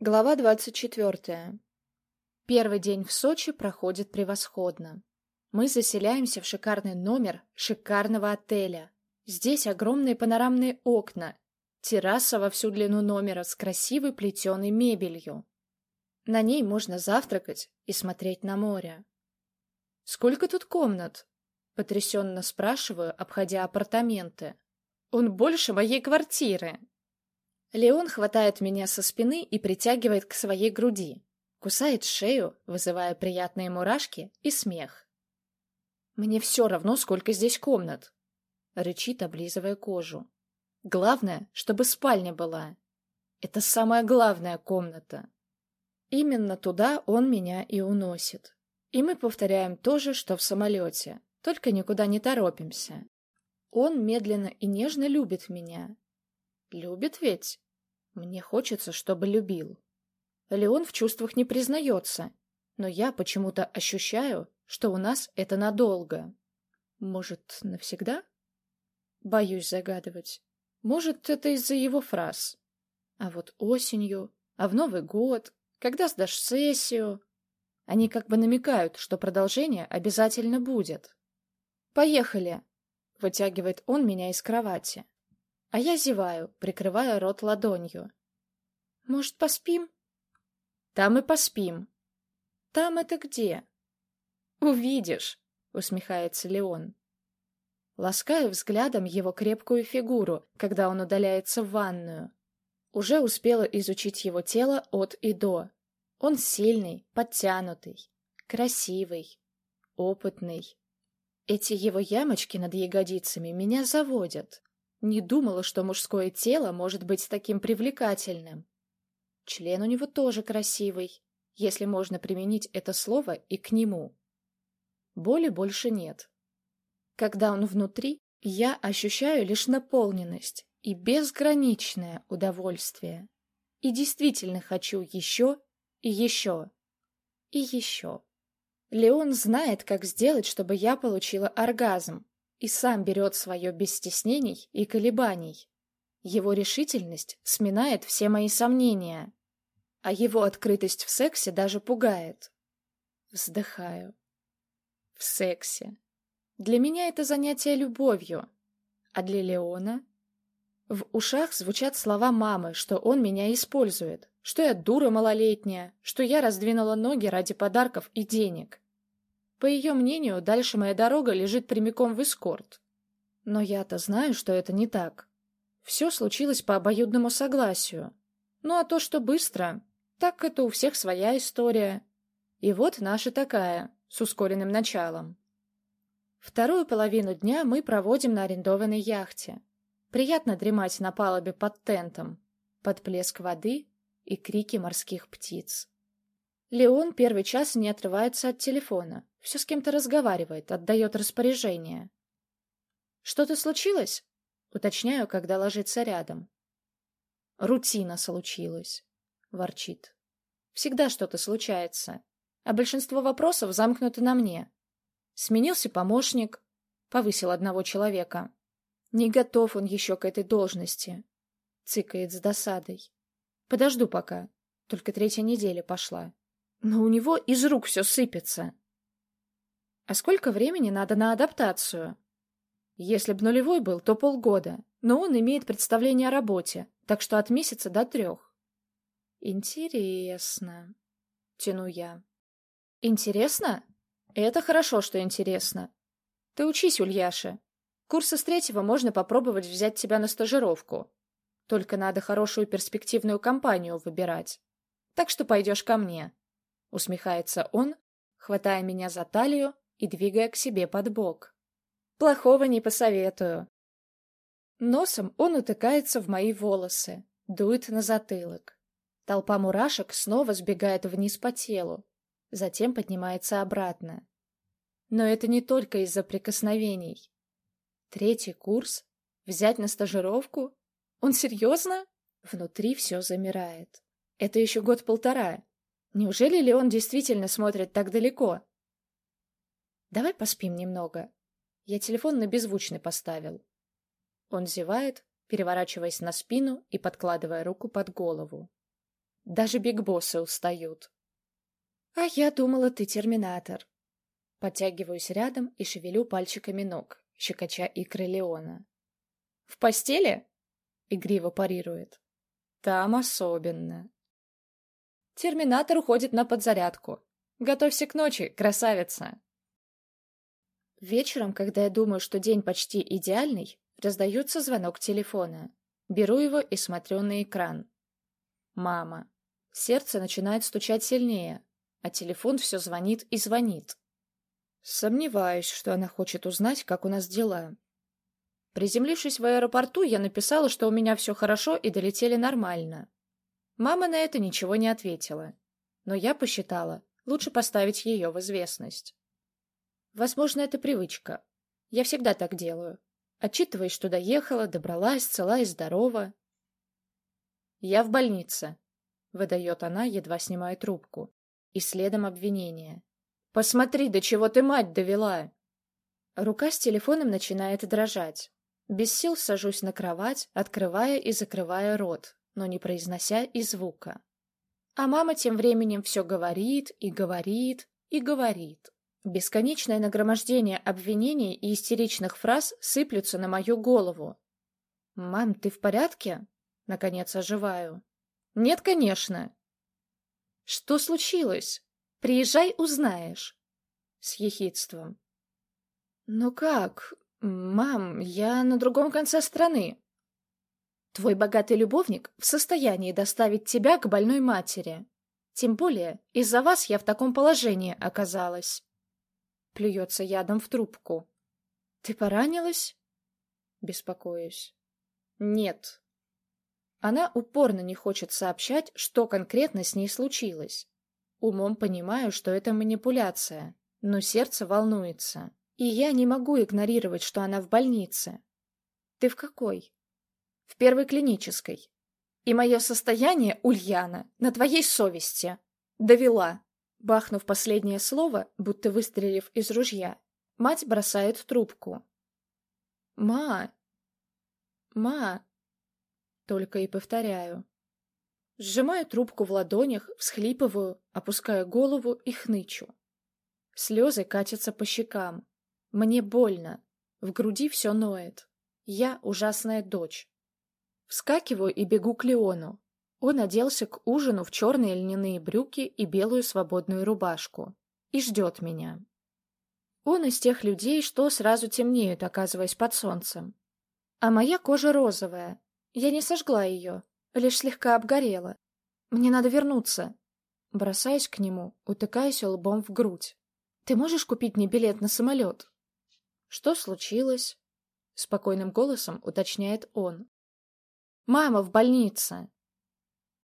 Глава двадцать четвертая. Первый день в Сочи проходит превосходно. Мы заселяемся в шикарный номер шикарного отеля. Здесь огромные панорамные окна, терраса во всю длину номера с красивой плетеной мебелью. На ней можно завтракать и смотреть на море. «Сколько тут комнат?» — потрясенно спрашиваю, обходя апартаменты. «Он больше моей квартиры!» Леон хватает меня со спины и притягивает к своей груди. Кусает шею, вызывая приятные мурашки и смех. «Мне все равно, сколько здесь комнат!» Рычит, облизывая кожу. «Главное, чтобы спальня была. Это самая главная комната!» Именно туда он меня и уносит. И мы повторяем то же, что в самолете, только никуда не торопимся. Он медленно и нежно любит меня, Любит ведь? Мне хочется, чтобы любил. Леон в чувствах не признается, но я почему-то ощущаю, что у нас это надолго. Может, навсегда? Боюсь загадывать. Может, это из-за его фраз. А вот осенью, а в Новый год, когда сдашь сессию... Они как бы намекают, что продолжение обязательно будет. «Поехали!» — вытягивает он меня из кровати. А я зеваю, прикрывая рот ладонью. «Может, поспим?» «Там и поспим». «Там это где?» «Увидишь», — усмехается Леон. Ласкаю взглядом его крепкую фигуру, когда он удаляется в ванную. Уже успела изучить его тело от и до. Он сильный, подтянутый, красивый, опытный. Эти его ямочки над ягодицами меня заводят. Не думала, что мужское тело может быть таким привлекательным. Член у него тоже красивый, если можно применить это слово и к нему. Боли больше нет. Когда он внутри, я ощущаю лишь наполненность и безграничное удовольствие. И действительно хочу еще и еще и еще. Леон знает, как сделать, чтобы я получила оргазм, и сам берет свое без стеснений и колебаний. Его решительность сминает все мои сомнения, а его открытость в сексе даже пугает. Вздыхаю. В сексе. Для меня это занятие любовью, а для Леона... В ушах звучат слова мамы, что он меня использует, что я дура малолетняя, что я раздвинула ноги ради подарков и денег. По ее мнению, дальше моя дорога лежит прямиком в эскорт. Но я-то знаю, что это не так. Все случилось по обоюдному согласию. Ну а то, что быстро, так это у всех своя история. И вот наша такая, с ускоренным началом. Вторую половину дня мы проводим на арендованной яхте. Приятно дремать на палубе под тентом, под плеск воды и крики морских птиц. Леон первый час не отрывается от телефона, все с кем-то разговаривает, отдает распоряжение. «Что-то случилось?» — уточняю, когда ложится рядом. «Рутина случилась», — ворчит. «Всегда что-то случается, а большинство вопросов замкнуты на мне. Сменился помощник, повысил одного человека. Не готов он еще к этой должности», — цыкает с досадой. «Подожду пока, только третья неделя пошла. Но у него из рук все сыпется». А сколько времени надо на адаптацию? Если б нулевой был, то полгода, но он имеет представление о работе, так что от месяца до трех. Интересно. Тяну я. Интересно? Это хорошо, что интересно. Ты учись, Ульяша. Курсы с третьего можно попробовать взять тебя на стажировку. Только надо хорошую перспективную компанию выбирать. Так что пойдешь ко мне. Усмехается он, хватая меня за талию и двигая к себе под бок. Плохого не посоветую. Носом он утыкается в мои волосы, дует на затылок. Толпа мурашек снова сбегает вниз по телу, затем поднимается обратно. Но это не только из-за прикосновений. Третий курс? Взять на стажировку? Он серьезно? Внутри все замирает. Это еще год-полтора. Неужели ли он действительно смотрит так далеко? Давай поспим немного. Я телефон на беззвучный поставил. Он зевает, переворачиваясь на спину и подкладывая руку под голову. Даже бигбоссы устают. А я думала, ты терминатор. Подтягиваюсь рядом и шевелю пальчиками ног, щекоча икры Леона. В постели? Игриво парирует. Там особенно. Терминатор уходит на подзарядку. Готовься к ночи, красавица. Вечером, когда я думаю, что день почти идеальный, раздается звонок телефона. Беру его и смотрю на экран. Мама. Сердце начинает стучать сильнее, а телефон все звонит и звонит. Сомневаюсь, что она хочет узнать, как у нас дела. Приземлившись в аэропорту, я написала, что у меня все хорошо и долетели нормально. Мама на это ничего не ответила, но я посчитала, лучше поставить ее в известность. Возможно, это привычка. Я всегда так делаю. Отчитываясь, что доехала, добралась, цела и здорова. «Я в больнице», — выдает она, едва снимая трубку. И следом обвинение. «Посмотри, до чего ты мать довела!» Рука с телефоном начинает дрожать. Без сил сажусь на кровать, открывая и закрывая рот, но не произнося и звука. А мама тем временем все говорит и говорит и говорит. Бесконечное нагромождение обвинений и истеричных фраз сыплются на мою голову. «Мам, ты в порядке?» Наконец оживаю. «Нет, конечно». «Что случилось? Приезжай, узнаешь». С ехидством. «Ну как? Мам, я на другом конце страны. Твой богатый любовник в состоянии доставить тебя к больной матери. Тем более, из-за вас я в таком положении оказалась. Плюется ядом в трубку. Ты поранилась? Беспокоюсь. Нет. Она упорно не хочет сообщать, что конкретно с ней случилось. Умом понимаю, что это манипуляция, но сердце волнуется. И я не могу игнорировать, что она в больнице. Ты в какой? в первой клинической. И мое состояние, Ульяна, на твоей совести. Довела. Бахнув последнее слово, будто выстрелив из ружья, мать бросает трубку. «Ма! Ма!» Только и повторяю. Сжимаю трубку в ладонях, всхлипываю, опускаю голову и хнычу. Слезы катятся по щекам. Мне больно. В груди все ноет. Я ужасная дочь. Вскакиваю и бегу к Леону. Он оделся к ужину в черные льняные брюки и белую свободную рубашку. И ждет меня. Он из тех людей, что сразу темнеют, оказываясь под солнцем. А моя кожа розовая. Я не сожгла ее, лишь слегка обгорела. Мне надо вернуться. Бросаюсь к нему, утыкаясь лбом в грудь. Ты можешь купить мне билет на самолет? Что случилось? Спокойным голосом уточняет он. Мама в больнице.